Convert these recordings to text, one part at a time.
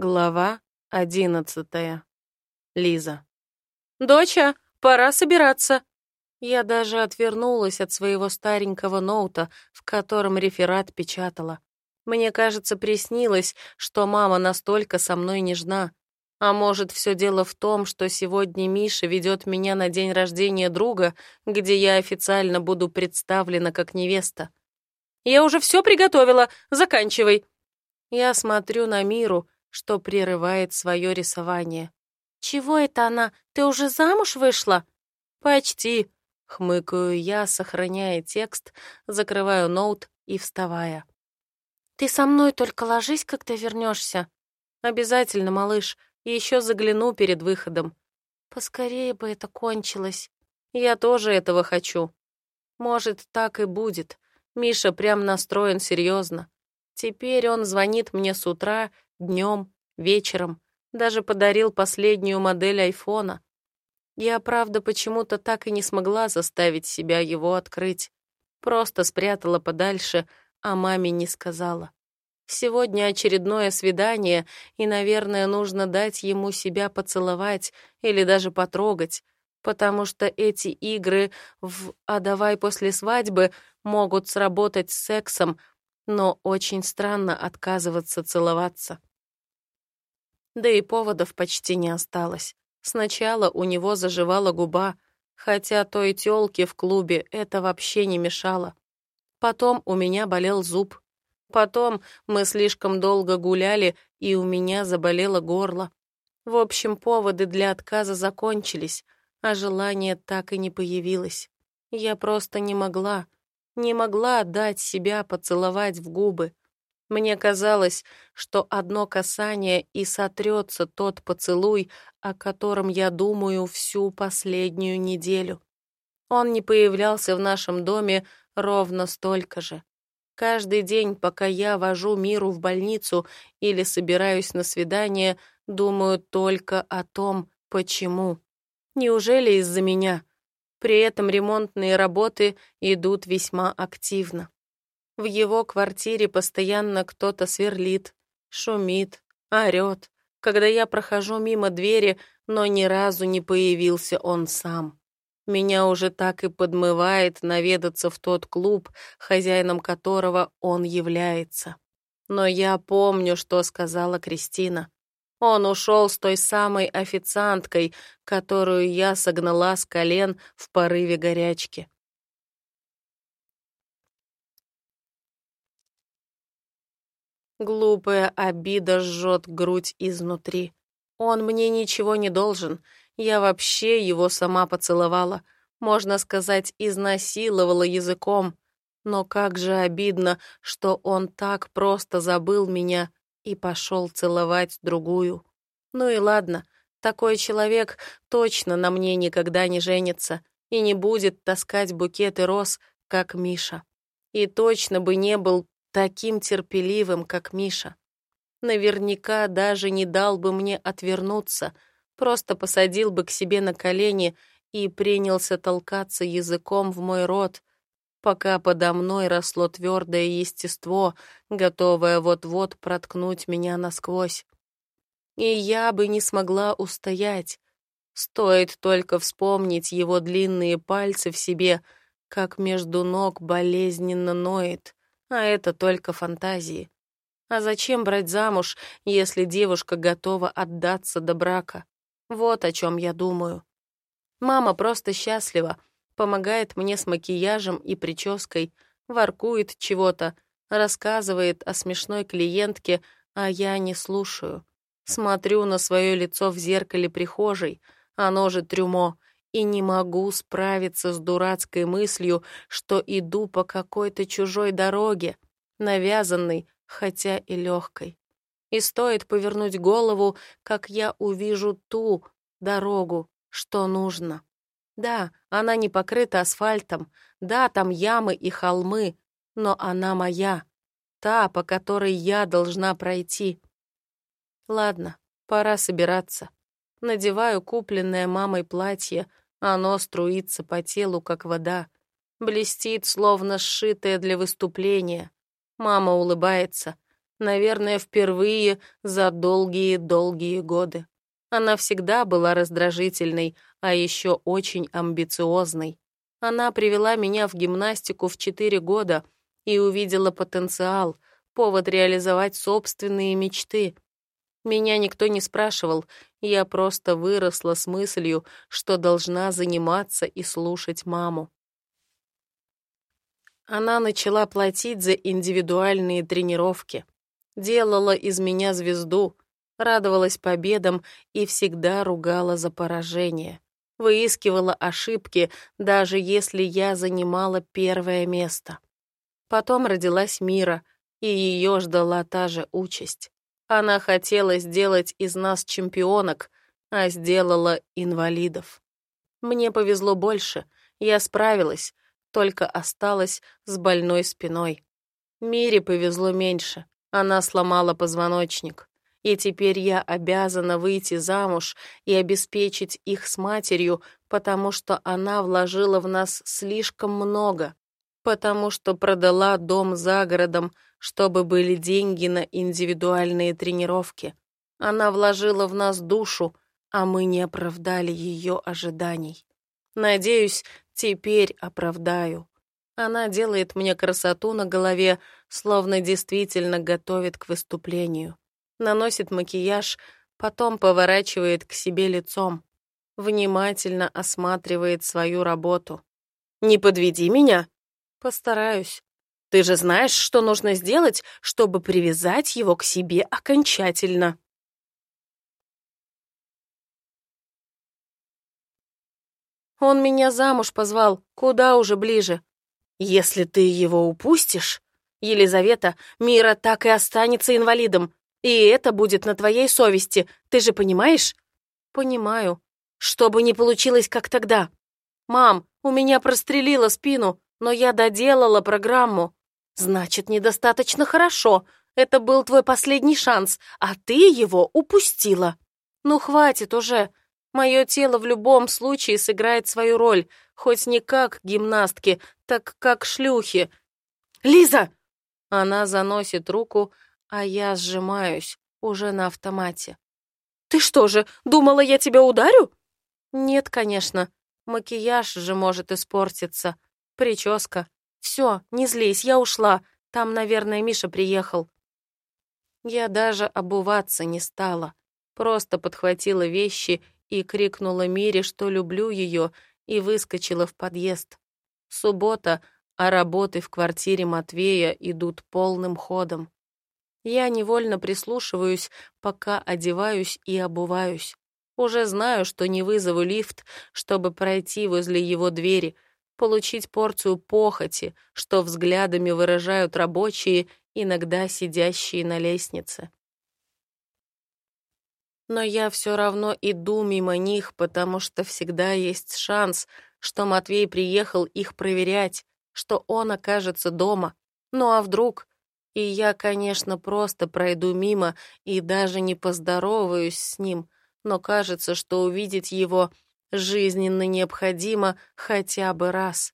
Глава одиннадцатая. Лиза. «Доча, пора собираться!» Я даже отвернулась от своего старенького ноута, в котором реферат печатала. Мне кажется, приснилось, что мама настолько со мной нежна. А может, все дело в том, что сегодня Миша ведет меня на день рождения друга, где я официально буду представлена как невеста. «Я уже все приготовила, заканчивай!» Я смотрю на Миру, что прерывает свое рисование. «Чего это она? Ты уже замуж вышла?» «Почти», — хмыкаю я, сохраняя текст, закрываю ноут и вставая. «Ты со мной только ложись, когда вернешься. «Обязательно, малыш, еще загляну перед выходом». «Поскорее бы это кончилось. Я тоже этого хочу». «Может, так и будет. Миша прям настроен серьезно. Теперь он звонит мне с утра днем, вечером. Даже подарил последнюю модель айфона. Я, правда, почему-то так и не смогла заставить себя его открыть. Просто спрятала подальше, а маме не сказала. Сегодня очередное свидание, и, наверное, нужно дать ему себя поцеловать или даже потрогать, потому что эти игры в «а давай после свадьбы» могут сработать с сексом, но очень странно отказываться целоваться. Да и поводов почти не осталось. Сначала у него заживала губа, хотя той тёлке в клубе это вообще не мешало. Потом у меня болел зуб. Потом мы слишком долго гуляли, и у меня заболело горло. В общем, поводы для отказа закончились, а желание так и не появилось. Я просто не могла, не могла дать себя поцеловать в губы. Мне казалось, что одно касание и сотрется тот поцелуй, о котором я думаю всю последнюю неделю. Он не появлялся в нашем доме ровно столько же. Каждый день, пока я вожу Миру в больницу или собираюсь на свидание, думаю только о том, почему. Неужели из-за меня? При этом ремонтные работы идут весьма активно. В его квартире постоянно кто-то сверлит, шумит, орёт, когда я прохожу мимо двери, но ни разу не появился он сам. Меня уже так и подмывает наведаться в тот клуб, хозяином которого он является. Но я помню, что сказала Кристина. Он ушел с той самой официанткой, которую я согнала с колен в порыве горячки. Глупая обида жжет грудь изнутри. Он мне ничего не должен. Я вообще его сама поцеловала. Можно сказать, изнасиловала языком. Но как же обидно, что он так просто забыл меня и пошел целовать другую. Ну и ладно, такой человек точно на мне никогда не женится и не будет таскать букеты роз, как Миша. И точно бы не был таким терпеливым, как Миша. Наверняка даже не дал бы мне отвернуться, просто посадил бы к себе на колени и принялся толкаться языком в мой рот, пока подо мной росло твердое естество, готовое вот-вот проткнуть меня насквозь. И я бы не смогла устоять. Стоит только вспомнить его длинные пальцы в себе, как между ног болезненно ноет а это только фантазии. А зачем брать замуж, если девушка готова отдаться до брака? Вот о чем я думаю. Мама просто счастлива, помогает мне с макияжем и прической, воркует чего-то, рассказывает о смешной клиентке, а я не слушаю. Смотрю на свое лицо в зеркале прихожей, оно же трюмо, и не могу справиться с дурацкой мыслью, что иду по какой-то чужой дороге, навязанной, хотя и легкой. И стоит повернуть голову, как я увижу ту дорогу, что нужно. Да, она не покрыта асфальтом, да, там ямы и холмы, но она моя, та, по которой я должна пройти. Ладно, пора собираться. Надеваю купленное мамой платье, оно струится по телу, как вода. Блестит, словно сшитое для выступления. Мама улыбается. Наверное, впервые за долгие-долгие годы. Она всегда была раздражительной, а еще очень амбициозной. Она привела меня в гимнастику в 4 года и увидела потенциал, повод реализовать собственные мечты. Меня никто не спрашивал, я просто выросла с мыслью, что должна заниматься и слушать маму. Она начала платить за индивидуальные тренировки, делала из меня звезду, радовалась победам и всегда ругала за поражение. Выискивала ошибки, даже если я занимала первое место. Потом родилась Мира, и ее ждала та же участь. Она хотела сделать из нас чемпионок, а сделала инвалидов. Мне повезло больше, я справилась, только осталась с больной спиной. Мире повезло меньше, она сломала позвоночник и теперь я обязана выйти замуж и обеспечить их с матерью, потому что она вложила в нас слишком много, потому что продала дом за городом, чтобы были деньги на индивидуальные тренировки. Она вложила в нас душу, а мы не оправдали ее ожиданий. Надеюсь, теперь оправдаю. Она делает мне красоту на голове, словно действительно готовит к выступлению наносит макияж, потом поворачивает к себе лицом, внимательно осматривает свою работу. «Не подведи меня!» «Постараюсь. Ты же знаешь, что нужно сделать, чтобы привязать его к себе окончательно». Он меня замуж позвал, куда уже ближе. Если ты его упустишь, Елизавета, Мира так и останется инвалидом. И это будет на твоей совести, ты же понимаешь? Понимаю. Чтобы не получилось, как тогда. Мам, у меня прострелило спину, но я доделала программу. Значит, недостаточно хорошо. Это был твой последний шанс, а ты его упустила. Ну, хватит уже. Мое тело в любом случае сыграет свою роль, хоть не как гимнастки, так как шлюхи. «Лиза!» Она заносит руку, а я сжимаюсь, уже на автомате. «Ты что же, думала, я тебя ударю?» «Нет, конечно. Макияж же может испортиться. Прическа. Все, не злись, я ушла. Там, наверное, Миша приехал». Я даже обуваться не стала. Просто подхватила вещи и крикнула Мире, что люблю ее, и выскочила в подъезд. Суббота, а работы в квартире Матвея идут полным ходом. Я невольно прислушиваюсь, пока одеваюсь и обуваюсь. Уже знаю, что не вызову лифт, чтобы пройти возле его двери, получить порцию похоти, что взглядами выражают рабочие, иногда сидящие на лестнице. Но я все равно иду мимо них, потому что всегда есть шанс, что Матвей приехал их проверять, что он окажется дома. Ну а вдруг? И я, конечно, просто пройду мимо и даже не поздороваюсь с ним, но кажется, что увидеть его жизненно необходимо хотя бы раз.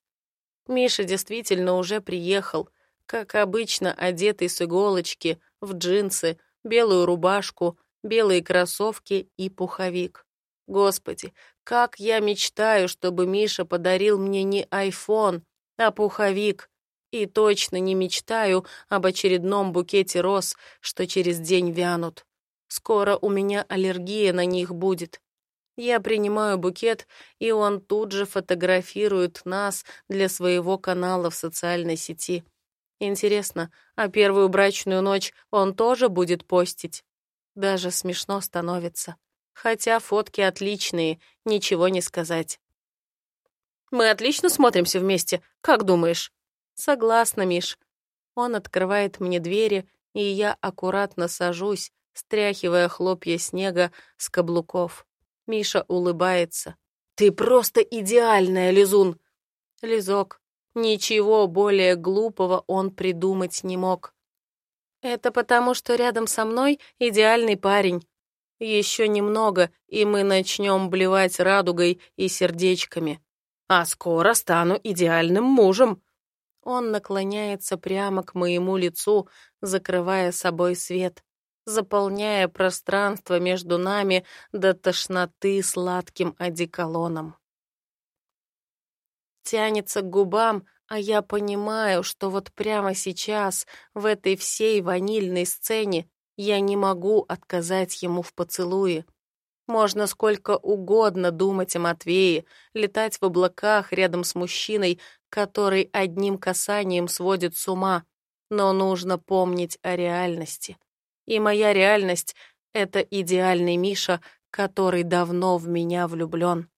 Миша действительно уже приехал, как обычно, одетый с иголочки, в джинсы, белую рубашку, белые кроссовки и пуховик. Господи, как я мечтаю, чтобы Миша подарил мне не айфон, а пуховик. И точно не мечтаю об очередном букете роз, что через день вянут. Скоро у меня аллергия на них будет. Я принимаю букет, и он тут же фотографирует нас для своего канала в социальной сети. Интересно, а первую брачную ночь он тоже будет постить? Даже смешно становится. Хотя фотки отличные, ничего не сказать. «Мы отлично смотримся вместе, как думаешь?» «Согласна, Миш». Он открывает мне двери, и я аккуратно сажусь, стряхивая хлопья снега с каблуков. Миша улыбается. «Ты просто идеальная, Лизун!» Лизок. Ничего более глупого он придумать не мог. Это потому, что рядом со мной идеальный парень. Еще немного, и мы начнем блевать радугой и сердечками. А скоро стану идеальным мужем. Он наклоняется прямо к моему лицу, закрывая собой свет, заполняя пространство между нами до тошноты сладким одеколоном. Тянется к губам, а я понимаю, что вот прямо сейчас, в этой всей ванильной сцене, я не могу отказать ему в поцелуе. Можно сколько угодно думать о Матвее, летать в облаках рядом с мужчиной, который одним касанием сводит с ума, но нужно помнить о реальности. И моя реальность — это идеальный Миша, который давно в меня влюблен.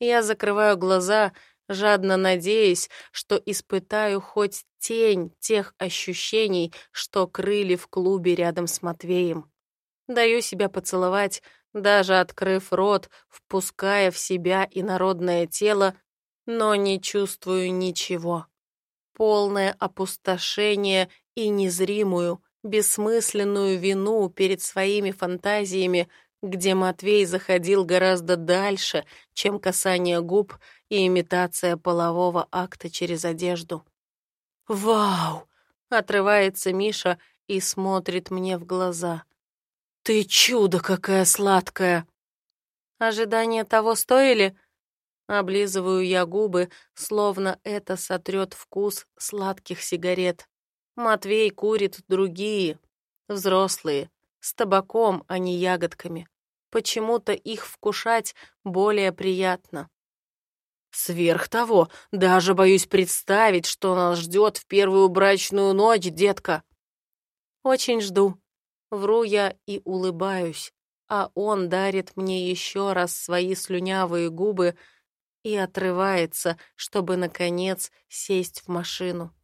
Я закрываю глаза, жадно надеясь, что испытаю хоть тень тех ощущений, что крыли в клубе рядом с Матвеем. Даю себя поцеловать, даже открыв рот, впуская в себя инородное тело, но не чувствую ничего. Полное опустошение и незримую, бессмысленную вину перед своими фантазиями, где Матвей заходил гораздо дальше, чем касание губ и имитация полового акта через одежду. «Вау!» — отрывается Миша и смотрит мне в глаза. «Ты чудо какая сладкая!» Ожидания того стоили? Облизываю я губы, словно это сотрет вкус сладких сигарет. Матвей курит другие, взрослые, с табаком, а не ягодками. Почему-то их вкушать более приятно. Сверх того, даже боюсь представить, что нас ждет в первую брачную ночь, детка. Очень жду. Вру я и улыбаюсь, а он дарит мне еще раз свои слюнявые губы и отрывается, чтобы, наконец, сесть в машину.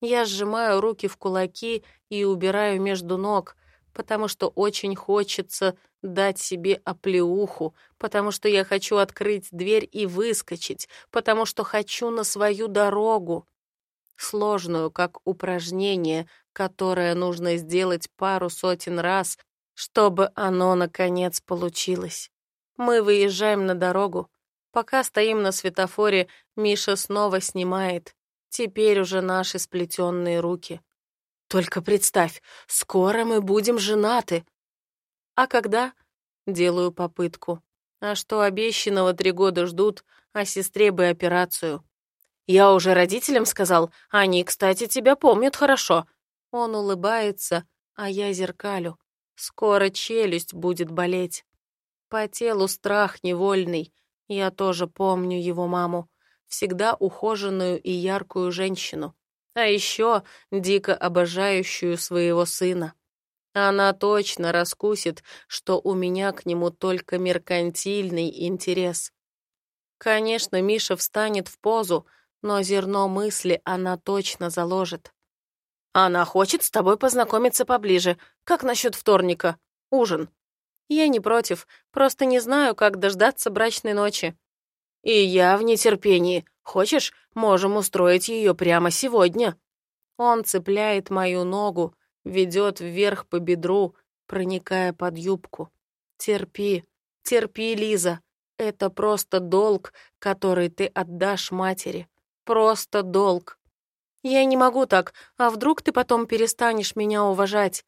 Я сжимаю руки в кулаки и убираю между ног, потому что очень хочется дать себе оплеуху, потому что я хочу открыть дверь и выскочить, потому что хочу на свою дорогу. Сложную, как упражнение, которое нужно сделать пару сотен раз, чтобы оно, наконец, получилось. Мы выезжаем на дорогу. Пока стоим на светофоре, Миша снова снимает. Теперь уже наши сплетенные руки. Только представь, скоро мы будем женаты. А когда? Делаю попытку. А что обещанного три года ждут, а сестре бы операцию. Я уже родителям сказал, они, кстати, тебя помнят хорошо. Он улыбается, а я зеркалю. Скоро челюсть будет болеть. По телу страх невольный. Я тоже помню его маму. Всегда ухоженную и яркую женщину. А еще дико обожающую своего сына. Она точно раскусит, что у меня к нему только меркантильный интерес. Конечно, Миша встанет в позу, но зерно мысли она точно заложит. Она хочет с тобой познакомиться поближе. Как насчет вторника? Ужин. Я не против, просто не знаю, как дождаться брачной ночи. И я в нетерпении. Хочешь, можем устроить ее прямо сегодня. Он цепляет мою ногу, ведет вверх по бедру, проникая под юбку. Терпи, терпи, Лиза. Это просто долг, который ты отдашь матери. Просто долг. Я не могу так, а вдруг ты потом перестанешь меня уважать?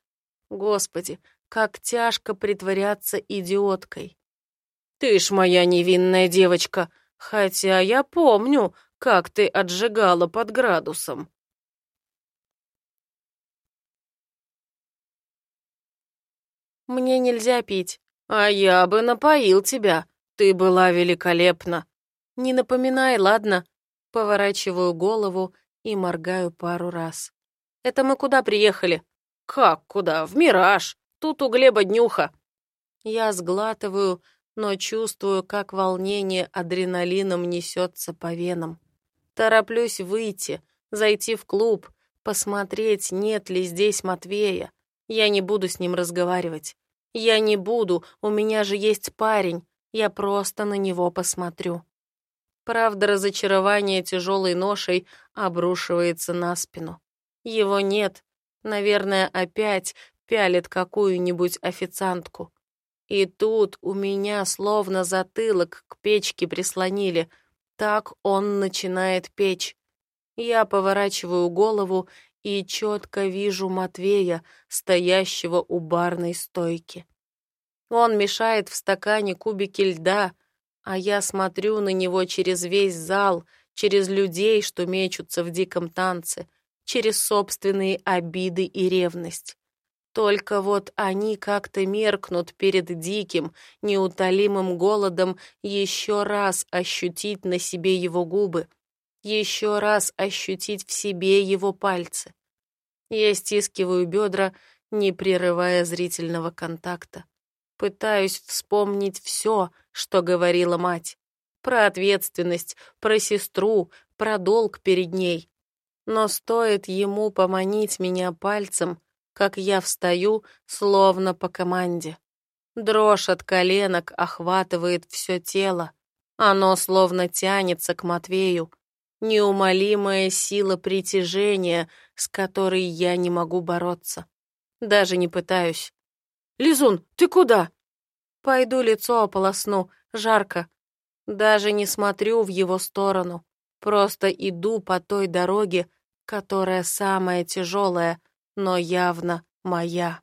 Господи, как тяжко притворяться идиоткой. Ты ж моя невинная девочка, хотя я помню, как ты отжигала под градусом. Мне нельзя пить. А я бы напоил тебя. Ты была великолепна. Не напоминай, ладно? Поворачиваю голову и моргаю пару раз. «Это мы куда приехали?» «Как куда? В Мираж. Тут у Глеба днюха». Я сглатываю, но чувствую, как волнение адреналином несется по венам. Тороплюсь выйти, зайти в клуб, посмотреть, нет ли здесь Матвея. Я не буду с ним разговаривать. Я не буду, у меня же есть парень. Я просто на него посмотрю. Правда, разочарование тяжелой ношей обрушивается на спину. Его нет. Наверное, опять пялит какую-нибудь официантку. И тут у меня словно затылок к печке прислонили. Так он начинает печь. Я поворачиваю голову и четко вижу Матвея, стоящего у барной стойки. Он мешает в стакане кубики льда, а я смотрю на него через весь зал, через людей, что мечутся в диком танце, через собственные обиды и ревность. Только вот они как-то меркнут перед диким, неутолимым голодом еще раз ощутить на себе его губы, еще раз ощутить в себе его пальцы. Я стискиваю бедра, не прерывая зрительного контакта. Пытаюсь вспомнить все, что говорила мать. Про ответственность, про сестру, про долг перед ней. Но стоит ему поманить меня пальцем, как я встаю, словно по команде. Дрожь от коленок охватывает все тело. Оно словно тянется к Матвею, неумолимая сила притяжения, с которой я не могу бороться. Даже не пытаюсь. «Лизун, ты куда?» «Пойду лицо ополосну, жарко. Даже не смотрю в его сторону. Просто иду по той дороге, которая самая тяжелая, но явно моя».